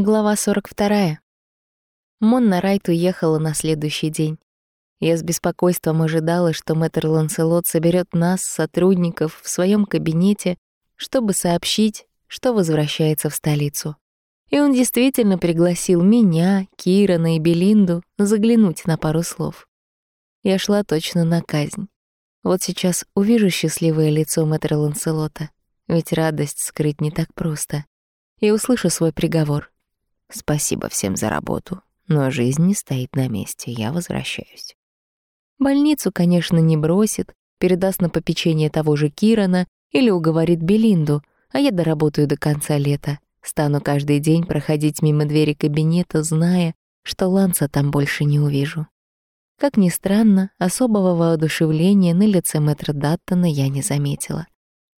Глава 42. Монна Райт уехала на следующий день. Я с беспокойством ожидала, что мэтр Ланселот соберет нас, сотрудников, в своем кабинете, чтобы сообщить, что возвращается в столицу. И он действительно пригласил меня, Кирана и Белинду заглянуть на пару слов. Я шла точно на казнь. Вот сейчас увижу счастливое лицо мэтра Ланселота, ведь радость скрыть не так просто, и услышу свой приговор — Спасибо всем за работу, но жизнь не стоит на месте, я возвращаюсь. Больницу, конечно, не бросит, передаст на попечение того же Кирана или уговорит Белинду, а я доработаю до конца лета. Стану каждый день проходить мимо двери кабинета, зная, что Ланса там больше не увижу. Как ни странно, особого воодушевления на лице мэтра Даттона я не заметила.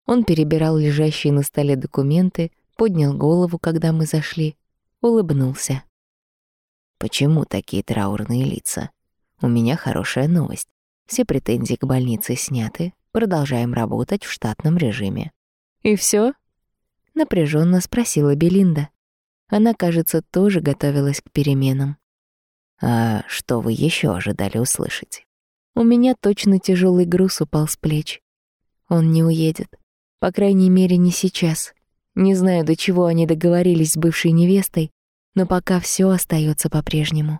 Он перебирал лежащие на столе документы, поднял голову, когда мы зашли, улыбнулся. «Почему такие траурные лица? У меня хорошая новость. Все претензии к больнице сняты, продолжаем работать в штатном режиме». «И все? напряженно спросила Белинда. Она, кажется, тоже готовилась к переменам. «А что вы еще ожидали услышать?» У меня точно тяжелый груз упал с плеч. Он не уедет. По крайней мере, не сейчас. Не знаю, до чего они договорились с бывшей невестой, но пока все остается по-прежнему.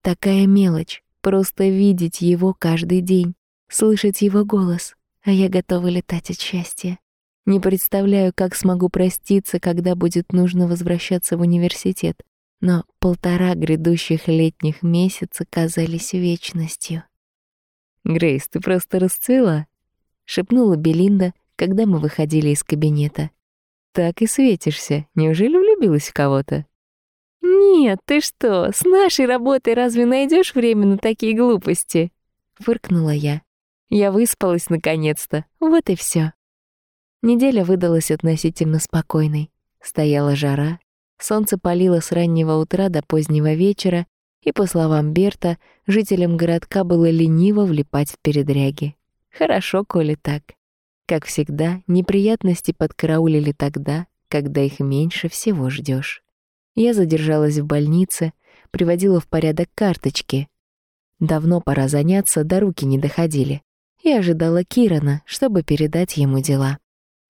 Такая мелочь — просто видеть его каждый день, слышать его голос, а я готова летать от счастья. Не представляю, как смогу проститься, когда будет нужно возвращаться в университет, но полтора грядущих летних месяца казались вечностью. «Грейс, ты просто расцвела», — шепнула Белинда, когда мы выходили из кабинета. Так и светишься. Неужели влюбилась в кого-то? Нет, ты что, с нашей работой разве найдешь время на такие глупости? Фыркнула я. Я выспалась наконец-то. Вот и все. Неделя выдалась относительно спокойной. Стояла жара, солнце палило с раннего утра до позднего вечера, и, по словам Берта, жителям городка было лениво влипать в передряги. Хорошо, коли так. Как всегда, неприятности подкараулили тогда, когда их меньше всего ждешь. Я задержалась в больнице, приводила в порядок карточки. Давно пора заняться, до руки не доходили. И ожидала Кирана, чтобы передать ему дела.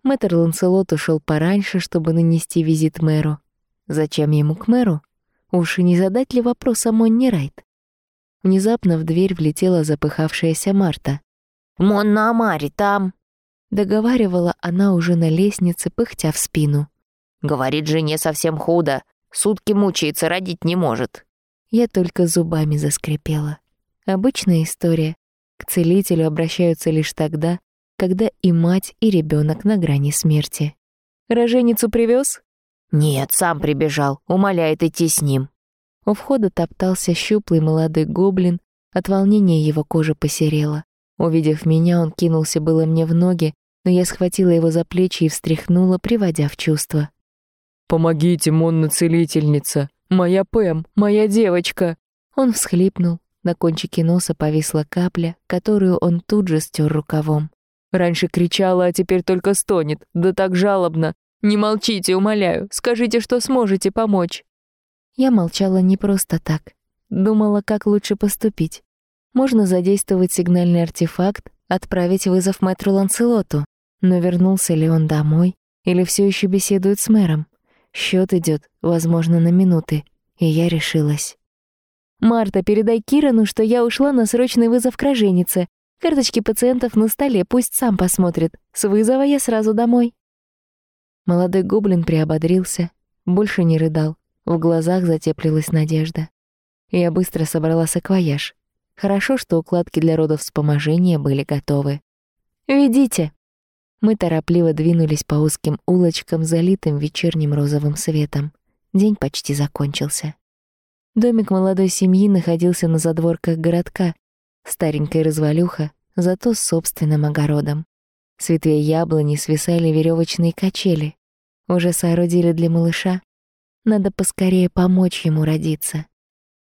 Мэтр Ланселот ушел пораньше, чтобы нанести визит мэру. Зачем ему к мэру? Уж и не задать ли вопрос о Монни Райт? Внезапно в дверь влетела запыхавшаяся Марта. «Монна Амари там!» Договаривала она уже на лестнице, пыхтя в спину. «Говорит, жене совсем худо. Сутки мучается, родить не может». Я только зубами заскрипела. Обычная история. К целителю обращаются лишь тогда, когда и мать, и ребенок на грани смерти. «Роженицу привез? «Нет, сам прибежал, умоляет идти с ним». У входа топтался щуплый молодой гоблин, от волнения его кожа посерела. Увидев меня, он кинулся было мне в ноги, но я схватила его за плечи и встряхнула, приводя в чувство. «Помогите, Монна-целительница! Моя Пэм, моя девочка!» Он всхлипнул, на кончике носа повисла капля, которую он тут же стер рукавом. «Раньше кричала, а теперь только стонет, да так жалобно! Не молчите, умоляю, скажите, что сможете помочь!» Я молчала не просто так. Думала, как лучше поступить. Можно задействовать сигнальный артефакт, отправить вызов мэтру Ланселоту. Но вернулся ли он домой или все еще беседует с мэром? Счет идет, возможно, на минуты, и я решилась. «Марта, передай Кирану, что я ушла на срочный вызов к роженице. Карточки пациентов на столе, пусть сам посмотрит. С вызова я сразу домой». Молодой гоблин приободрился, больше не рыдал. В глазах затеплилась надежда. Я быстро собрала саквояж. Хорошо, что укладки для родов вспоможения были готовы. «Ведите», мы торопливо двинулись по узким улочкам, залитым вечерним розовым светом. День почти закончился. Домик молодой семьи находился на задворках городка. Старенькая развалюха, зато с собственным огородом. С ветвей яблони свисали веревочные качели. Уже соорудили для малыша. Надо поскорее помочь ему родиться.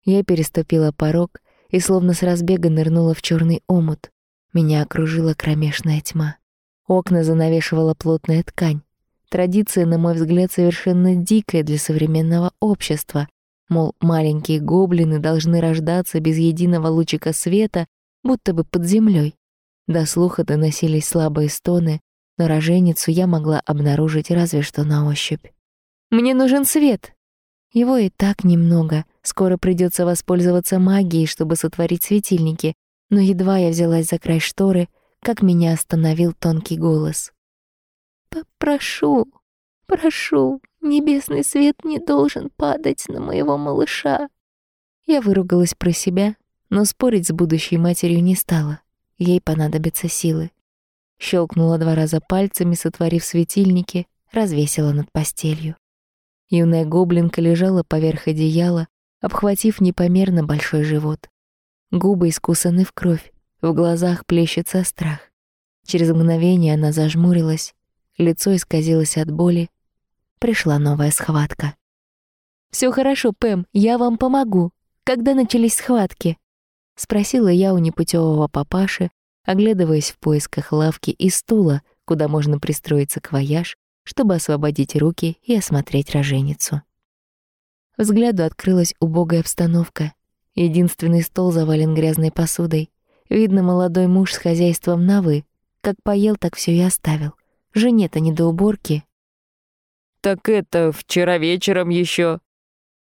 Я переступила порог и словно с разбега нырнула в черный омут. Меня окружила кромешная тьма. Окна занавешивала плотная ткань. Традиция, на мой взгляд, совершенно дикая для современного общества. Мол, маленькие гоблины должны рождаться без единого лучика света, будто бы под землей. До слуха доносились слабые стоны, но роженицу я могла обнаружить разве что на ощупь. «Мне нужен свет!» Его и так немного. Скоро придется воспользоваться магией, чтобы сотворить светильники. Но едва я взялась за край шторы, как меня остановил тонкий голос. «Попрошу, прошу, небесный свет не должен падать на моего малыша». Я выругалась про себя, но спорить с будущей матерью не стала. Ей понадобятся силы. Щелкнула два раза пальцами, сотворив светильники, развесила над постелью. Юная гоблинка лежала поверх одеяла, обхватив непомерно большой живот. Губы искусаны в кровь, в глазах плещется страх. Через мгновение она зажмурилась, лицо исказилось от боли. Пришла новая схватка. Все хорошо, Пэм, я вам помогу. Когда начались схватки?» — спросила я у непутевого папаши, оглядываясь в поисках лавки и стула, куда можно пристроиться к вояж, чтобы освободить руки и осмотреть роженицу. Взгляду открылась убогая обстановка. Единственный стол завален грязной посудой. Видно, молодой муж с хозяйством на «вы». Как поел, так все и оставил. Жене-то не до уборки. «Так это вчера вечером еще.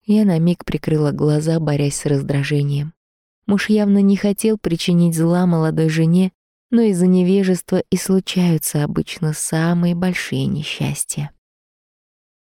Я на миг прикрыла глаза, борясь с раздражением. Муж явно не хотел причинить зла молодой жене, но из-за невежества и случаются обычно самые большие несчастья.